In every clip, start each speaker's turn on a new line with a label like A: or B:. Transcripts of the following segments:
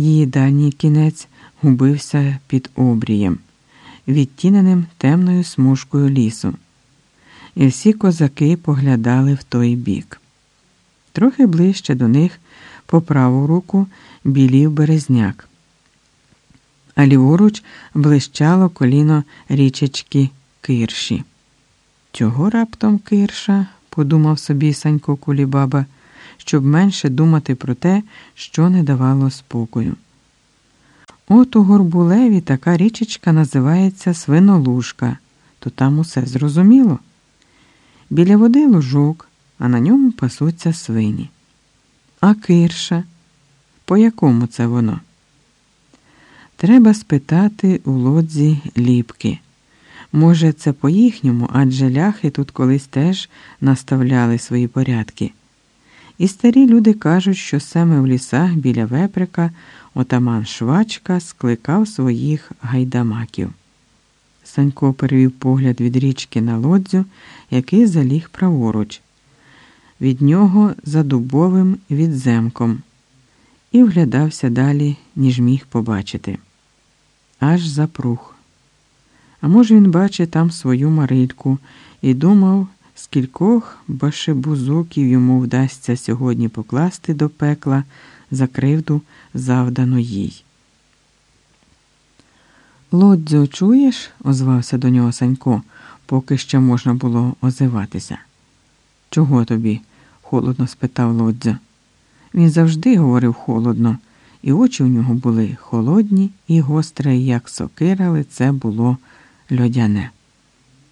A: Її дальній кінець губився під обрієм, відтіненим темною смужкою лісу, і всі козаки поглядали в той бік. Трохи ближче до них, по праву руку, білів березняк, а ліворуч блищало коліно річечки кирші. Чого раптом кирша? подумав собі Санько Кулібаба, щоб менше думати про те, що не давало спокою. От у Горбулеві така річечка називається Свинолужка, то там усе зрозуміло. Біля води лужок, а на ньому пасуться свині. А кирша, по якому це воно? Треба спитати у лодзі ліпки. Може, це по їхньому, адже ляхи тут колись теж наставляли свої порядки. І старі люди кажуть, що саме в лісах біля веприка отаман Швачка скликав своїх гайдамаків. Санько перевів погляд від річки на лодзю, який заліг праворуч, від нього за дубовим відземком, і вглядався далі, ніж міг побачити. Аж запрух. А може, він бачить там свою Марильку і думав, скількох башебузуків йому вдасться сьогодні покласти до пекла за кривду, завдану їй. Лодзо, чуєш? озвався до нього Санько, поки ще можна було озиватися. Чого тобі? холодно спитав Лодзо. Він завжди говорив холодно, і очі у нього були холодні і гостре, як сокира, лице було льодяне.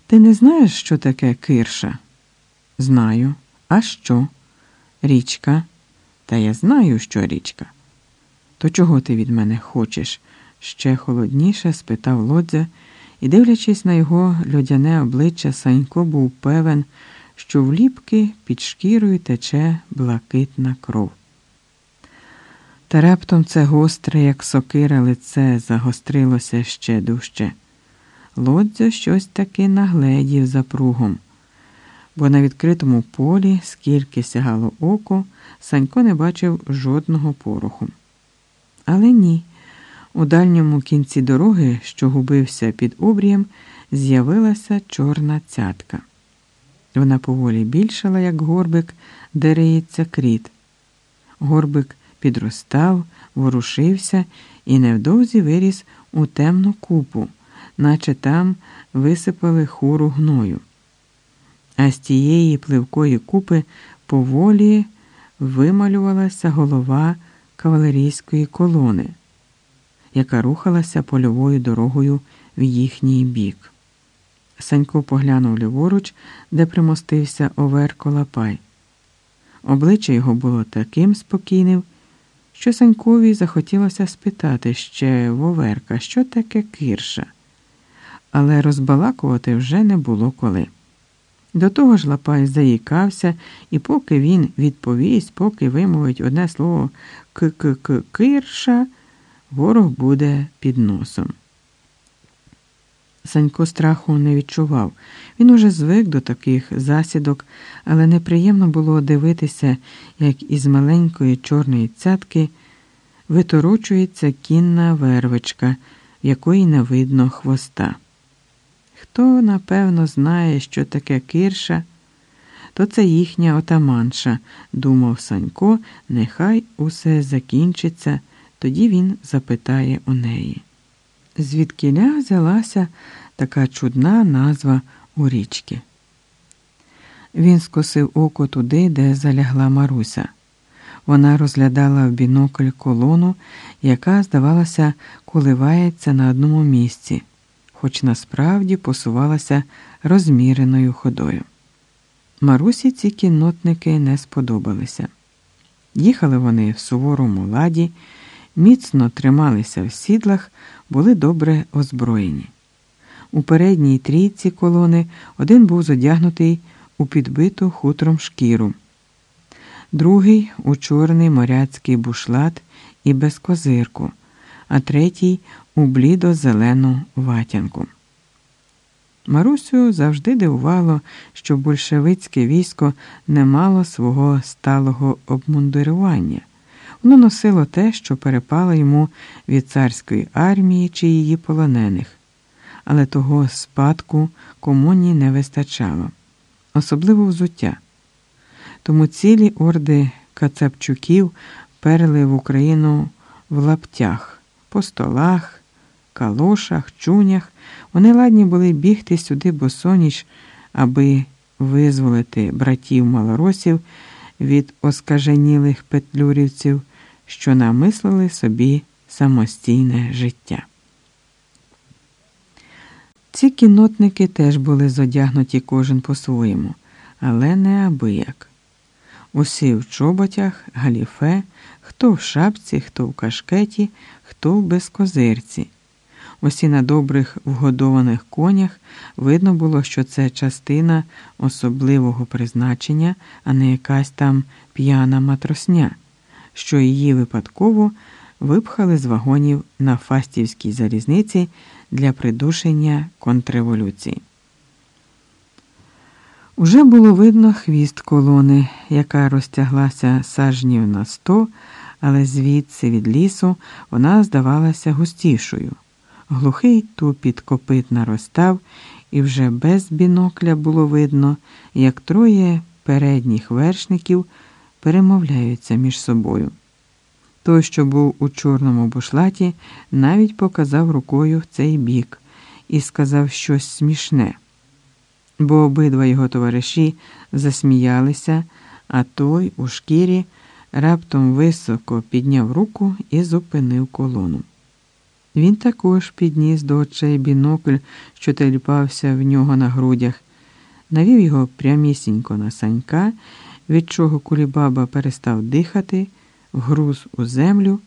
A: Ти не знаєш, що таке кирша? Знаю. А що? Річка. Та я знаю, що річка. То чого ти від мене хочеш? ще холодніше спитав лодзя, і, дивлячись на його льодяне обличчя, Санько був певен, що в ліпки під шкірою тече блакитна кров. Та раптом це гостре, як сокира, лице загострилося ще дужче. Лодзя щось таки нагледів за пругом, бо на відкритому полі, скільки сягало око, Санько не бачив жодного пороху. Але ні. У дальньому кінці дороги, що губився під обрієм, з'явилася чорна цятка. Вона поволі більшала, як горбик, де риється кріт. Горбик підростав, ворушився і невдовзі виріс у темну купу наче там висипали хуру гною. А з тієї пливкої купи поволі вималювалася голова кавалерійської колони, яка рухалася польовою дорогою в їхній бік. Санько поглянув ліворуч, де примостився Овер Колапай. Обличчя його було таким спокійним, що Санькові захотілося спитати ще Воверка, що таке кирша але розбалакувати вже не було коли. До того ж Лапай заїкався, і поки він відповість, поки вимовить одне слово к-к-к-кирша, ворог буде під носом. Санько страху не відчував. Він уже звик до таких засідок, але неприємно було дивитися, як із маленької чорної цятки виторочується кінна вервичка, в якої не видно хвоста. Хто, напевно, знає, що таке кирша, то це їхня отаманша, думав Санько, нехай усе закінчиться, тоді він запитає у неї. Звідкиля взялася така чудна назва у річки. Він скосив око туди, де залягла Маруся. Вона розглядала в бінокль колону, яка, здавалося, коливається на одному місці хоч насправді посувалася розміреною ходою. Марусі ці кіннотники не сподобалися. Їхали вони в суворому ладі, міцно трималися в сідлах, були добре озброєні. У передній трійці колони один був зодягнутий у підбиту хутром шкіру, другий у чорний моряцький бушлат і без козирку а третій у блідо-зелену ватянку. Марусю завжди дивувало, що большевицьке військо не мало свого сталого обмундирування, Воно носило те, що перепало йому від царської армії чи її полонених, але того спадку комуні не вистачало, особливо взуття. Тому цілі орди Кацапчуків перли в Україну в лаптях, по столах, калошах, чунях. Вони ладні були бігти сюди босоніч, аби визволити братів малоросів від оскаженілих петлюрівців, що намислили собі самостійне життя. Ці кінотники теж були зодягнуті кожен по-своєму, але не абияк. Усі в чоботях, галіфе, хто в шапці, хто в кашкеті, хто в безкозирці. Усі на добрих вгодованих конях видно було, що це частина особливого призначення, а не якась там п'яна матросня, що її випадково випхали з вагонів на Фастівській залізниці для придушення контрреволюції. Уже було видно хвіст колони, яка розтяглася сажнів на сто, але звідси від лісу вона здавалася густішою. Глухий тупіт копит наростав, і вже без бінокля було видно, як троє передніх вершників перемовляються між собою. Той, що був у чорному бушлаті, навіть показав рукою в цей бік і сказав щось смішне, бо обидва його товариші засміялися, а той у шкірі раптом високо підняв руку і зупинив колону. Він також підніс до очей бінокль, що теліпався в нього на грудях, навів його прямісінько на санька, від чого кулібаба перестав дихати, вгруз у землю,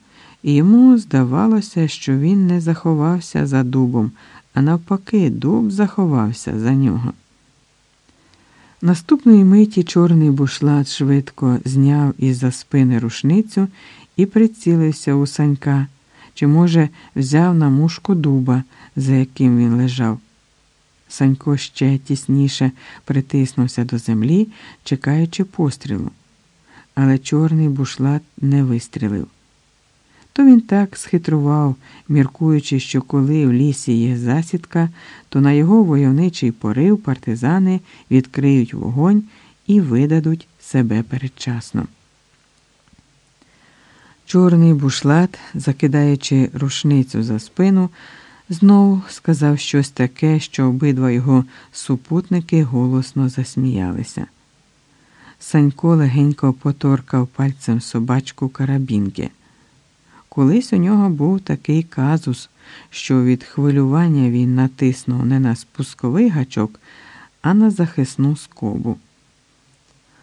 A: і йому здавалося, що він не заховався за дубом, а навпаки, дуб заховався за нього. Наступної миті чорний бушлат швидко зняв із за спини рушницю і прицілився у санька чи, може, взяв на мушку дуба, за яким він лежав. Санько ще тісніше притиснувся до землі, чекаючи пострілу, але чорний бушлат не вистрілив. То він так схитрував, міркуючи, що коли в лісі є засідка, то на його войовничий порив партизани відкриють вогонь і видадуть себе передчасно. Чорний бушлат, закидаючи рушницю за спину, знову сказав щось таке, що обидва його супутники голосно засміялися. Санько легенько поторкав пальцем собачку карабінки. Колись у нього був такий казус, що від хвилювання він натиснув не на спусковий гачок, а на захисну скобу.